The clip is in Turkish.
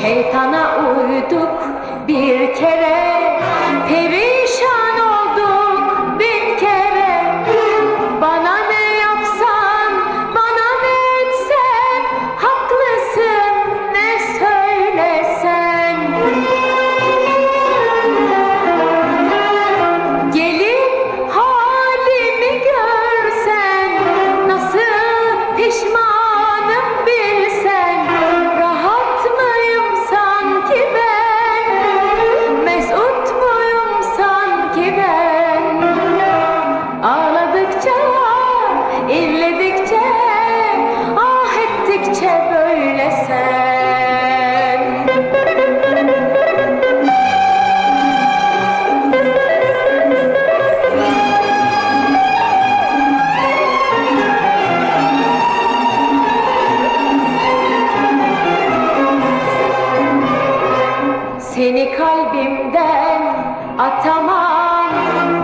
Şeytana uyduk bir kere kalbimden atamam